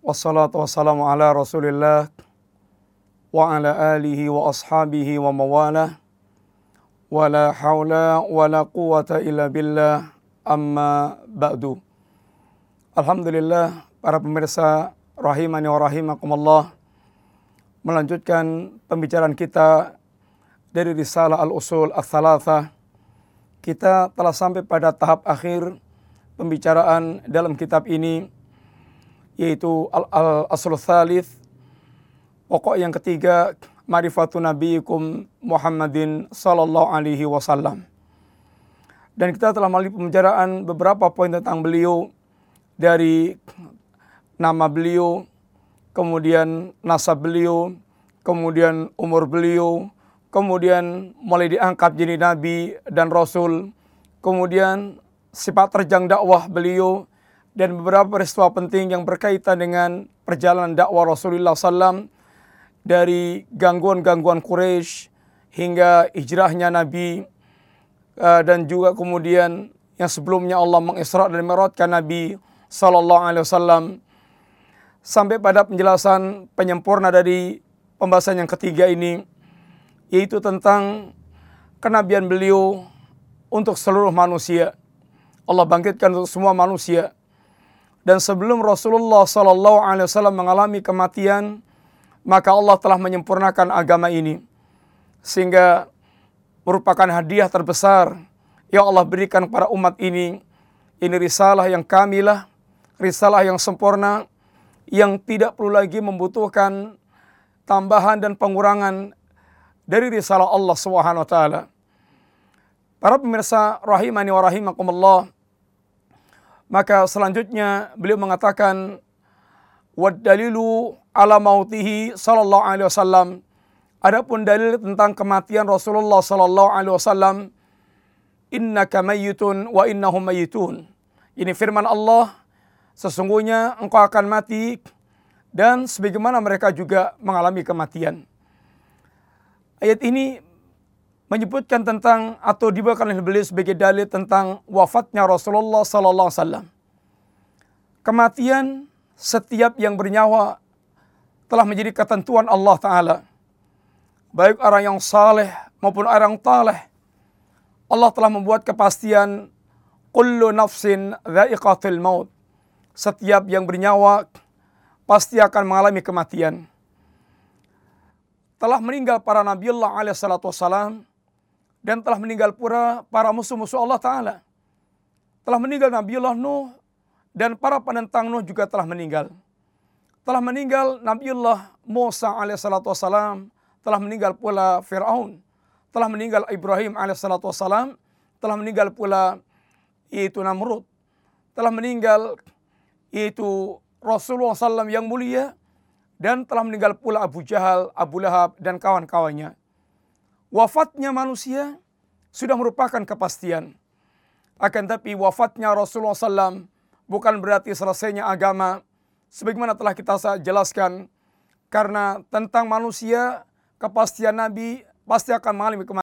Wassalatu wassalamu ala rasulillah Wa ala alihi wa ashabihi wa mawalah. Wa la hawla wa la quwata illa billah. Amma ba'du. Alhamdulillah para pemirsa rahimani wa rahimakumullah Melanjutkan pembicaraan kita dari risalah al-usul al-thalatha. Kita telah sampai pada tahap akhir pembicaraan dalam kitab ini yaitu al-asl thalith. Pokok yang ketiga marifatu nabiyikum Muhammadin sallallahu alaihi wasallam. Dan kita telah melalui pembicaraan beberapa poin tentang beliau dari nama beliau kemudian nasab beliau kemudian umur beliau kemudian mulai diangkat jadi nabi dan rasul, kemudian sifat terjang dakwah beliau dan beberapa peristiwa penting yang berkaitan dengan perjalanan dakwah Rasulullah SAW dari gangguan-gangguan Quraisy hingga hijrahnya Nabi uh, dan juga kemudian yang sebelumnya Allah mengisra dan meratkan Nabi Sallallahu Alaihi Wasallam sampai pada penjelasan penyempurna dari pembahasan yang ketiga ini yaitu tentang kenabian beliau untuk seluruh manusia. Allah bangkitkan untuk semua manusia. Dan sebelum Rasulullah Sallallahu Alaihi Wasallam mengalami kematian, maka Allah telah menyempurnakan agama ini sehingga merupakan hadiah terbesar yang Allah berikan kepada umat ini. Ini risalah yang kamilah, risalah yang sempurna, yang tidak perlu lagi membutuhkan tambahan dan pengurangan dari risalah Allah Subhanahu wa taala. Para pemirsa rahimani wa rahimakumullah. Maka selanjutnya beliau mengatakan wad dalilu ala mautihi sallallahu alaihi wasallam. Adapun dalil tentang kematian Rasulullah sallallahu alaihi wasallam innaka mayyitun wa innahum mayyitun. Ini firman Allah sesungguhnya engkau akan mati dan sebagaimana mereka juga mengalami kematian. Ayat ini menyebutkan tentang atau dibawakan oleh beliau sebagai dalil tentang wafatnya Rasulullah sallallahu alaihi wasallam. Kematian setiap yang bernyawa telah menjadi ketentuan Allah taala. Baik orang yang saleh maupun orang taleh. Allah telah membuat kepastian kullu nafsin dha'iqatul maut. Setiap yang bernyawa pasti akan mengalami kematian telah meninggal para Nabiullah alaihi salatu wassalam dan telah meninggal pula para musuh-musuh Allah Ta'ala. Telah meninggal Nabiullah Nuh dan para penentang Nuh juga telah meninggal. Telah meninggal Nabiullah Musa alaihi salatu wassalam, telah meninggal pula Fir'aun, telah meninggal Ibrahim alaihi salatu wassalam, telah meninggal pula yaitu Namrud, telah meninggal yaitu Rasulullah SAW yang mulia, dan telah meninggal pula Abu Jahal, Abu Lahab, dan kawan-kawannya. Wafatnya manusia sudah merupakan kepastian. Akan tapi wafatnya Rasulullah SAW bukan berarti selesainya agama. Sebagaimana telah kita jelaskan. Karena tentang manusia, kepastian Nabi pasti akan mengalami kematian.